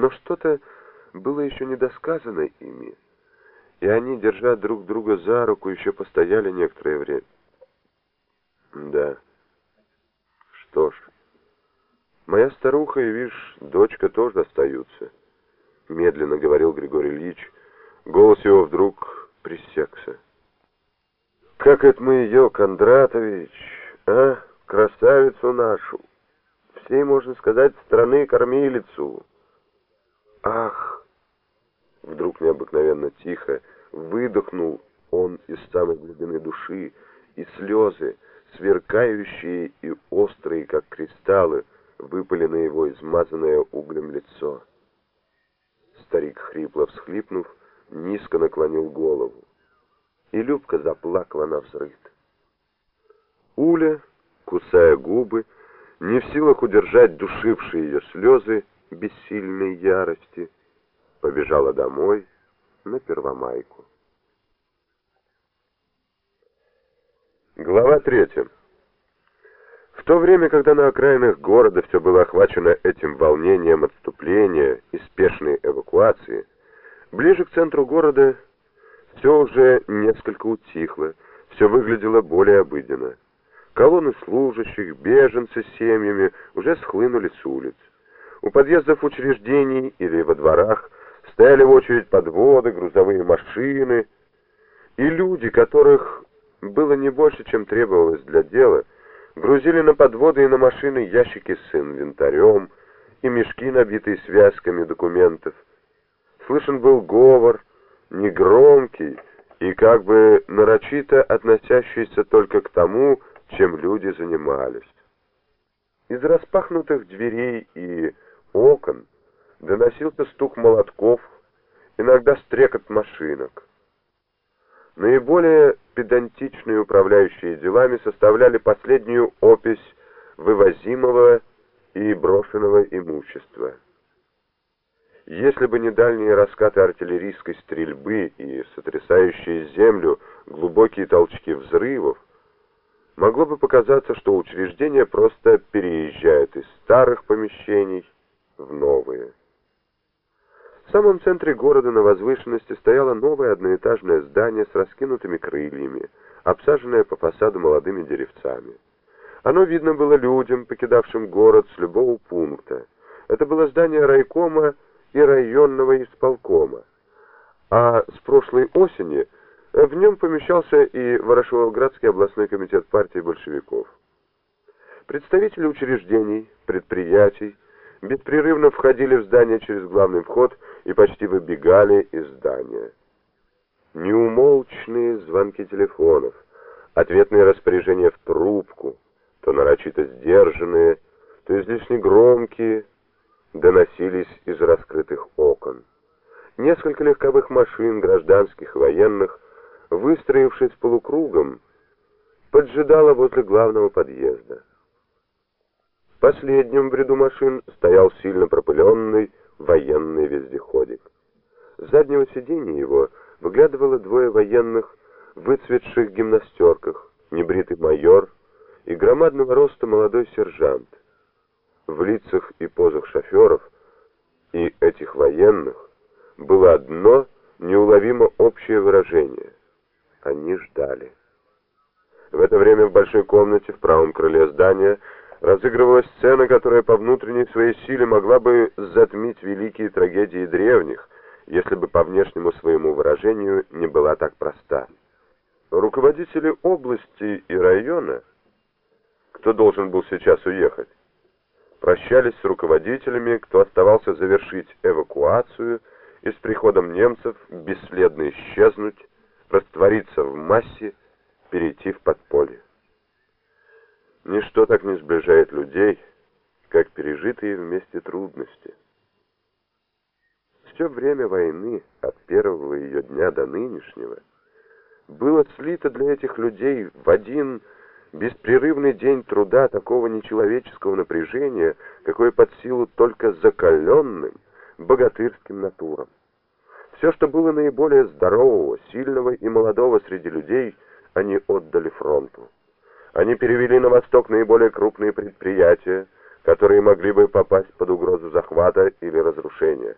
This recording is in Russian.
Но что-то было еще недосказано ими, и они, держа друг друга за руку, еще постояли некоторое время. Да. Что ж, моя старуха и, видишь, дочка тоже остаются, медленно говорил Григорий Ильич. Голос его вдруг пресекся. Как это мы ее, Кондратович, а, красавицу нашу, всей, можно сказать, страны кормилицу. Ах! Вдруг необыкновенно тихо выдохнул он из самой глубины души, и слезы, сверкающие и острые, как кристаллы, выпали на его измазанное углем лицо. Старик, хрипло всхлипнув, низко наклонил голову и Любка заплакала на взрыд. Уля, кусая губы, не в силах удержать душившие ее слезы бессильной ярости, побежала домой на Первомайку. Глава третья. В то время, когда на окраинах города все было охвачено этим волнением отступления и спешной эвакуации, ближе к центру города все уже несколько утихло, все выглядело более обыденно. Колонны служащих, беженцы с семьями уже схлынули с улиц. У подъездов учреждений или во дворах стояли в очередь подводы, грузовые машины, и люди, которых было не больше, чем требовалось для дела, грузили на подводы и на машины ящики с инвентарем и мешки, набитые связками документов. Слышен был говор, негромкий и как бы нарочито относящийся только к тому, чем люди занимались. Из распахнутых дверей и окон доносился стук молотков, иногда стрекот машинок. Наиболее педантичные управляющие делами составляли последнюю опись вывозимого и брошенного имущества. Если бы не дальние раскаты артиллерийской стрельбы и сотрясающие землю глубокие толчки взрывов, могло бы показаться, что учреждение просто переезжает из старых помещений в новые. В самом центре города на возвышенности стояло новое одноэтажное здание с раскинутыми крыльями, обсаженное по фасаду молодыми деревцами. Оно видно было людям, покидавшим город с любого пункта. Это было здание райкома и районного исполкома. А с прошлой осени в нем помещался и Ворошиловградский областной комитет партии большевиков. Представители учреждений, предприятий беспрерывно входили в здание через главный вход и почти выбегали из здания. Неумолчные звонки телефонов, ответные распоряжения в трубку, то нарочито сдержанные, то излишне громкие, доносились из раскрытых окон. Несколько легковых машин, гражданских и военных, выстроившись полукругом, поджидало возле главного подъезда. Последнем в ряду машин стоял сильно пропыленный военный вездеходик. С заднего сиденья его выглядывало двое военных в выцветших гимнастерках, небритый майор и громадного роста молодой сержант в лицах и позах шоферов и этих военных было одно неуловимо общее выражение. Они ждали. В это время в большой комнате в правом крыле здания разыгрывалась сцена, которая по внутренней своей силе могла бы затмить великие трагедии древних, если бы по внешнему своему выражению не была так проста. Руководители области и района, кто должен был сейчас уехать, прощались с руководителями, кто оставался завершить эвакуацию и с приходом немцев бесследно исчезнуть, раствориться в массе, перейти в подполье. Ничто так не сближает людей, как пережитые вместе трудности. Все время войны, от первого ее дня до нынешнего, было слито для этих людей в один Беспрерывный день труда такого нечеловеческого напряжения, какое под силу только закаленным, богатырским натурам. Все, что было наиболее здорового, сильного и молодого среди людей, они отдали фронту. Они перевели на восток наиболее крупные предприятия, которые могли бы попасть под угрозу захвата или разрушения.